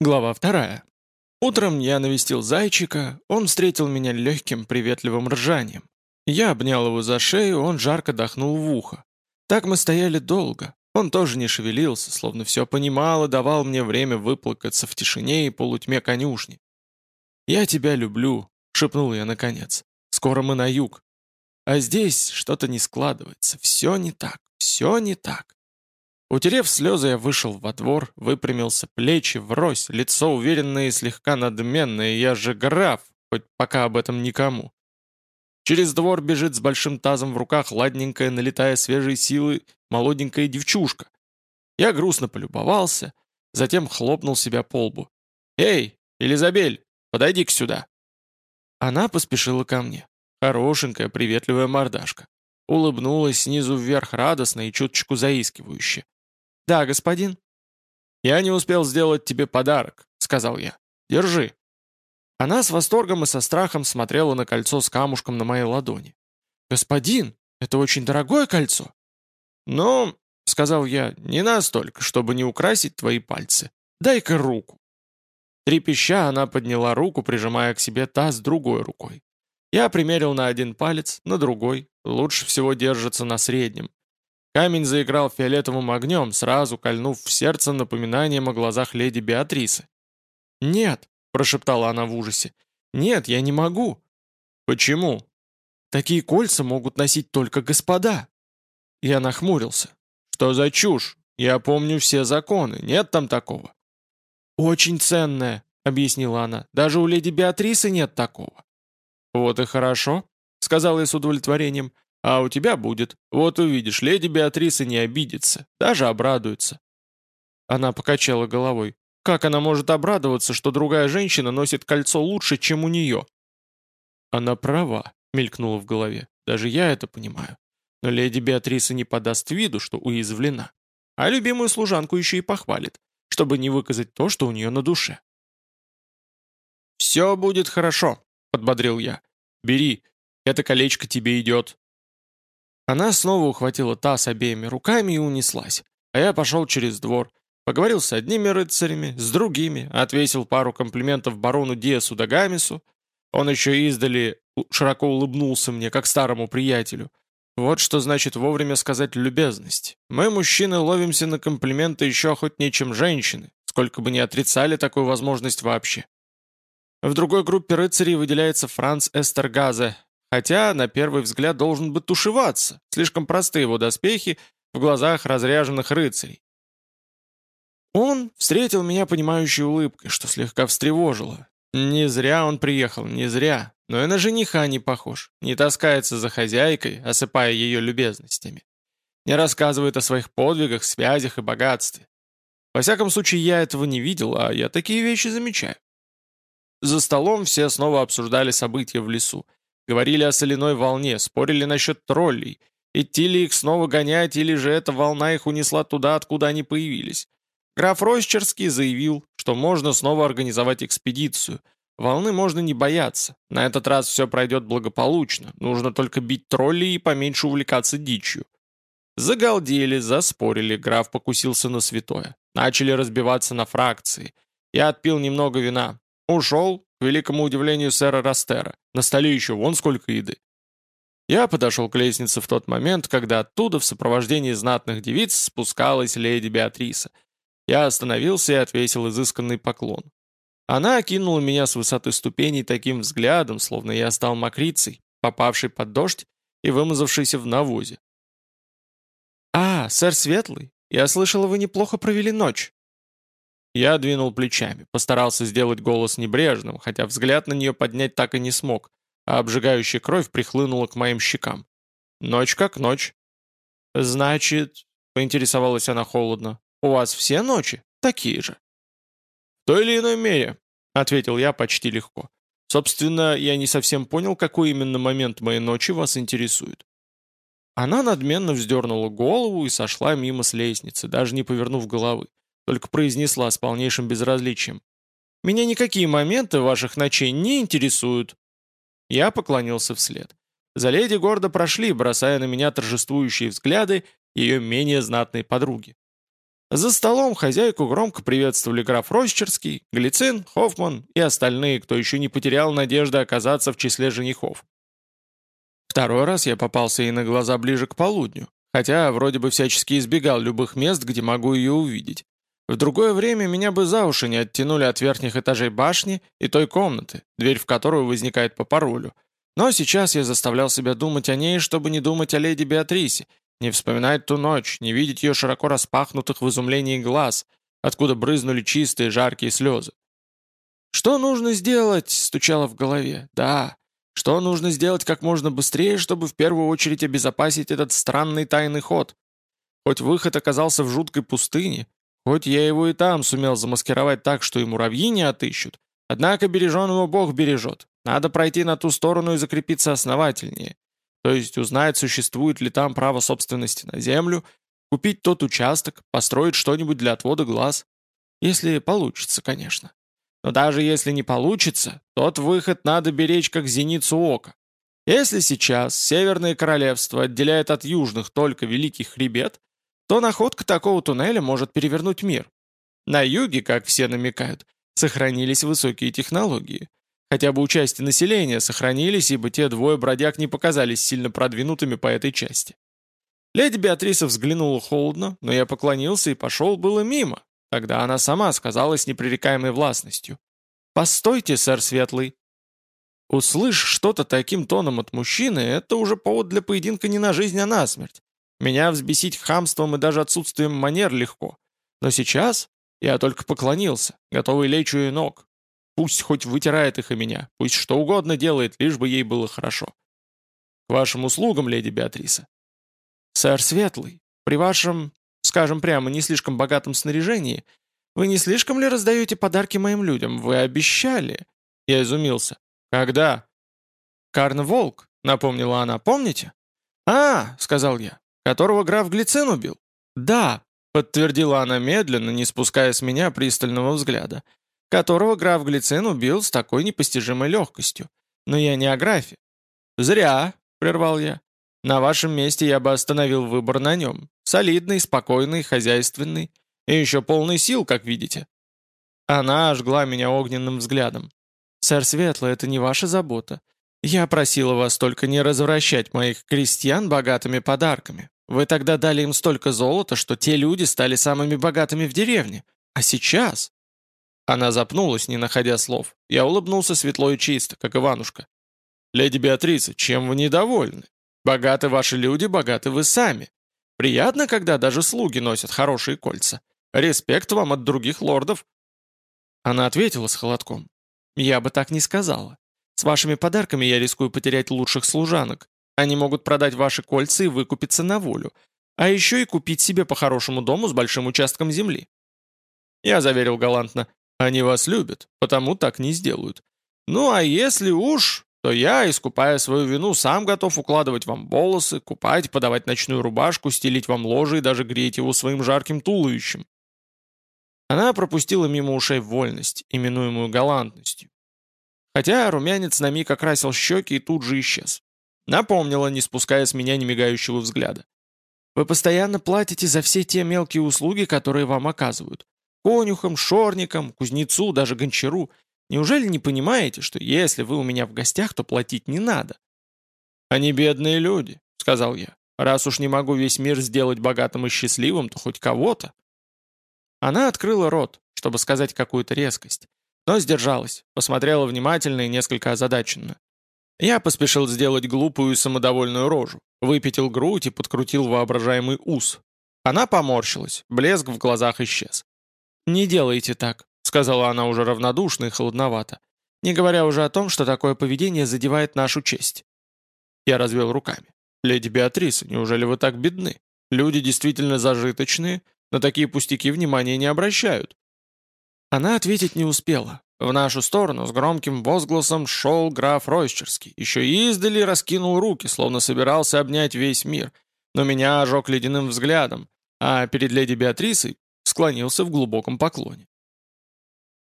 Глава вторая. Утром я навестил зайчика, он встретил меня легким приветливым ржанием. Я обнял его за шею, он жарко дохнул в ухо. Так мы стояли долго. Он тоже не шевелился, словно все понимал и давал мне время выплакаться в тишине и полутьме конюшни. «Я тебя люблю», — шепнул я наконец. «Скоро мы на юг. А здесь что-то не складывается, все не так, все не так». Утерев слезы, я вышел во двор, выпрямился, плечи врозь, лицо уверенное и слегка надменное, я же граф, хоть пока об этом никому. Через двор бежит с большим тазом в руках ладненькая, налетая свежей силы, молоденькая девчушка. Я грустно полюбовался, затем хлопнул себя по лбу. «Эй, Элизабель, подойди-ка сюда!» Она поспешила ко мне. Хорошенькая, приветливая мордашка. Улыбнулась снизу вверх радостно и чуточку заискивающе. «Да, господин». «Я не успел сделать тебе подарок», — сказал я. «Держи». Она с восторгом и со страхом смотрела на кольцо с камушком на моей ладони. «Господин, это очень дорогое кольцо». «Ну, — сказал я, — не настолько, чтобы не украсить твои пальцы. Дай-ка руку». Трепеща, она подняла руку, прижимая к себе таз другой рукой. Я примерил на один палец, на другой, лучше всего держится на среднем. Камень заиграл фиолетовым огнем, сразу кольнув в сердце напоминанием о глазах леди Беатрисы. «Нет», — прошептала она в ужасе, — «нет, я не могу». «Почему?» «Такие кольца могут носить только господа». Я нахмурился. «Что за чушь? Я помню все законы, нет там такого». «Очень ценное», — объяснила она, — «даже у леди Беатрисы нет такого». «Вот и хорошо», — сказал я с удовлетворением, — а у тебя будет. Вот увидишь, леди Беатриса не обидится, даже обрадуется». Она покачала головой. «Как она может обрадоваться, что другая женщина носит кольцо лучше, чем у нее?» «Она права», — мелькнула в голове. «Даже я это понимаю. Но леди Беатриса не подаст виду, что уязвлена. А любимую служанку еще и похвалит, чтобы не выказать то, что у нее на душе». «Все будет хорошо», — подбодрил я. «Бери, это колечко тебе идет. Она снова ухватила таз обеими руками и унеслась. А я пошел через двор. Поговорил с одними рыцарями, с другими, отвесил пару комплиментов барону Диасу Дагамису. Он еще издали широко улыбнулся мне, как старому приятелю. Вот что значит вовремя сказать любезность. Мы, мужчины, ловимся на комплименты еще охотнее, чем женщины, сколько бы ни отрицали такую возможность вообще. В другой группе рыцарей выделяется Франц Эстергазе, Хотя, на первый взгляд, должен бы тушеваться. Слишком простые его доспехи в глазах разряженных рыцарей. Он встретил меня понимающей улыбкой, что слегка встревожило. Не зря он приехал, не зря. Но и на жениха не похож. Не таскается за хозяйкой, осыпая ее любезностями. Не рассказывает о своих подвигах, связях и богатстве. Во всяком случае, я этого не видел, а я такие вещи замечаю. За столом все снова обсуждали события в лесу. Говорили о соляной волне, спорили насчет троллей. Идти ли их снова гонять, или же эта волна их унесла туда, откуда они появились. Граф Рощерский заявил, что можно снова организовать экспедицию. Волны можно не бояться. На этот раз все пройдет благополучно. Нужно только бить троллей и поменьше увлекаться дичью. Загалдели, заспорили, граф покусился на святое. Начали разбиваться на фракции. Я отпил немного вина. Ушел, к великому удивлению сэра Растера. На столе еще вон сколько еды. Я подошел к лестнице в тот момент, когда оттуда в сопровождении знатных девиц спускалась леди Беатриса. Я остановился и отвесил изысканный поклон. Она окинула меня с высоты ступеней таким взглядом, словно я стал мокрицей, попавшей под дождь и вымазавшейся в навозе. «А, сэр Светлый, я слышала, вы неплохо провели ночь». Я двинул плечами, постарался сделать голос небрежным, хотя взгляд на нее поднять так и не смог, а обжигающая кровь прихлынула к моим щекам. Ночь как ночь. «Значит...» — поинтересовалась она холодно. «У вас все ночи такие же?» «В той или иной мере», — ответил я почти легко. «Собственно, я не совсем понял, какой именно момент моей ночи вас интересует». Она надменно вздернула голову и сошла мимо с лестницы, даже не повернув головы только произнесла с полнейшим безразличием. «Меня никакие моменты ваших ночей не интересуют». Я поклонился вслед. За леди гордо прошли, бросая на меня торжествующие взгляды ее менее знатной подруги. За столом хозяйку громко приветствовали граф Рощерский, Глицин, Хоффман и остальные, кто еще не потерял надежды оказаться в числе женихов. Второй раз я попался ей на глаза ближе к полудню, хотя вроде бы всячески избегал любых мест, где могу ее увидеть. В другое время меня бы за уши не оттянули от верхних этажей башни и той комнаты, дверь в которую возникает по паролю. Но сейчас я заставлял себя думать о ней, чтобы не думать о леди Беатрисе, не вспоминать ту ночь, не видеть ее широко распахнутых в изумлении глаз, откуда брызнули чистые жаркие слезы. «Что нужно сделать?» — стучало в голове. «Да, что нужно сделать как можно быстрее, чтобы в первую очередь обезопасить этот странный тайный ход? Хоть выход оказался в жуткой пустыне, хоть я его и там сумел замаскировать так, что и муравьи не отыщут, однако береженого Бог бережет. Надо пройти на ту сторону и закрепиться основательнее то есть узнать, существует ли там право собственности на землю, купить тот участок, построить что-нибудь для отвода глаз. Если получится, конечно. Но даже если не получится, тот выход надо беречь как зеницу ока. Если сейчас Северное Королевство отделяет от Южных только Великий Хребет, то находка такого туннеля может перевернуть мир. На юге, как все намекают, сохранились высокие технологии. Хотя бы у части населения сохранились, ибо те двое бродяг не показались сильно продвинутыми по этой части. Леди Беатриса взглянула холодно, но я поклонился и пошел было мимо. Тогда она сама сказала с непререкаемой властностью. «Постойте, сэр Светлый». Услышь что-то таким тоном от мужчины, это уже повод для поединка не на жизнь, а на смерть. Меня взбесить хамством и даже отсутствием манер легко. Но сейчас я только поклонился, готовый лечь у ног, Пусть хоть вытирает их и меня, пусть что угодно делает, лишь бы ей было хорошо. К вашим услугам, леди Беатриса. Сэр Светлый, при вашем, скажем прямо, не слишком богатом снаряжении, вы не слишком ли раздаете подарки моим людям? Вы обещали. Я изумился. Когда? Карн Волк, напомнила она, помните? А, сказал я, которого граф Глицин убил? Да, подтвердила она медленно, не спуская с меня пристального взгляда которого граф Глицин убил с такой непостижимой легкостью. Но я не о графе. «Зря», — прервал я. «На вашем месте я бы остановил выбор на нем. Солидный, спокойный, хозяйственный. И еще полный сил, как видите». Она ожгла меня огненным взглядом. «Сэр Светлый, это не ваша забота. Я просила вас только не развращать моих крестьян богатыми подарками. Вы тогда дали им столько золота, что те люди стали самыми богатыми в деревне. А сейчас...» Она запнулась, не находя слов. Я улыбнулся светло и чисто, как Иванушка. «Леди Беатриса, чем вы недовольны? Богаты ваши люди, богаты вы сами. Приятно, когда даже слуги носят хорошие кольца. Респект вам от других лордов». Она ответила с холодком. «Я бы так не сказала. С вашими подарками я рискую потерять лучших служанок. Они могут продать ваши кольца и выкупиться на волю. А еще и купить себе по хорошему дому с большим участком земли». Я заверил галантно. Они вас любят, потому так не сделают. Ну а если уж, то я, искупая свою вину, сам готов укладывать вам волосы, купать, подавать ночную рубашку, стелить вам ложе и даже греть его своим жарким туловищем. Она пропустила мимо ушей вольность, именуемую галантностью. Хотя румянец на миг окрасил щеки и тут же исчез. Напомнила, не спуская с меня немигающего взгляда. «Вы постоянно платите за все те мелкие услуги, которые вам оказывают. Конюхам, шорникам, кузнецу, даже гончару. Неужели не понимаете, что если вы у меня в гостях, то платить не надо?» «Они бедные люди», — сказал я. «Раз уж не могу весь мир сделать богатым и счастливым, то хоть кого-то». Она открыла рот, чтобы сказать какую-то резкость, но сдержалась, посмотрела внимательно и несколько озадаченно. Я поспешил сделать глупую и самодовольную рожу, выпятил грудь и подкрутил воображаемый ус. Она поморщилась, блеск в глазах исчез. «Не делайте так», — сказала она уже равнодушно и холодновато, не говоря уже о том, что такое поведение задевает нашу честь. Я развел руками. «Леди Беатриса, неужели вы так бедны? Люди действительно зажиточные, на такие пустяки внимания не обращают». Она ответить не успела. В нашу сторону с громким возгласом шел граф Ройсчерский. Еще издали раскинул руки, словно собирался обнять весь мир. Но меня ожег ледяным взглядом, а перед леди Беатрисой склонился в глубоком поклоне.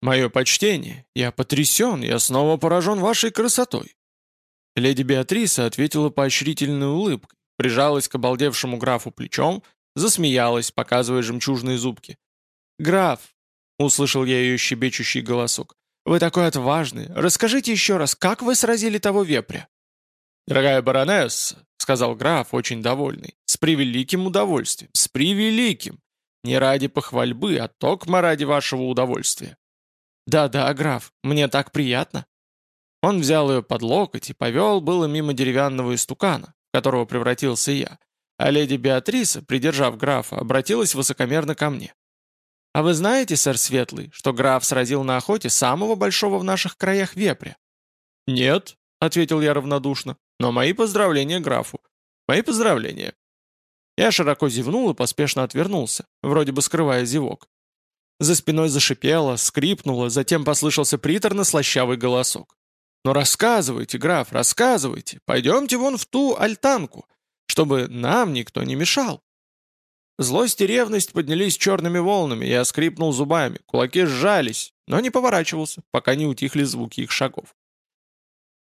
«Мое почтение, я потрясен, я снова поражен вашей красотой». Леди Беатриса ответила поощрительной улыбкой, прижалась к обалдевшему графу плечом, засмеялась, показывая жемчужные зубки. «Граф!» — услышал я ее щебечущий голосок. «Вы такой отважный! Расскажите еще раз, как вы сразили того вепря?» «Дорогая баронесса», — сказал граф, очень довольный, — «с превеликим удовольствием, с превеликим! Не ради похвальбы, а токмо ради вашего удовольствия». «Да-да, граф, мне так приятно». Он взял ее под локоть и повел было мимо деревянного истукана, в которого превратился я, а леди Беатриса, придержав графа, обратилась высокомерно ко мне. «А вы знаете, сэр Светлый, что граф сразил на охоте самого большого в наших краях вепря?» «Нет», — ответил я равнодушно, — «но мои поздравления графу. Мои поздравления». Я широко зевнул и поспешно отвернулся, вроде бы скрывая зевок. За спиной зашипело, скрипнуло, затем послышался приторно-слащавый голосок. «Ну рассказывайте, граф, рассказывайте, пойдемте вон в ту альтанку, чтобы нам никто не мешал». Злость и ревность поднялись черными волнами, я скрипнул зубами, кулаки сжались, но не поворачивался, пока не утихли звуки их шагов.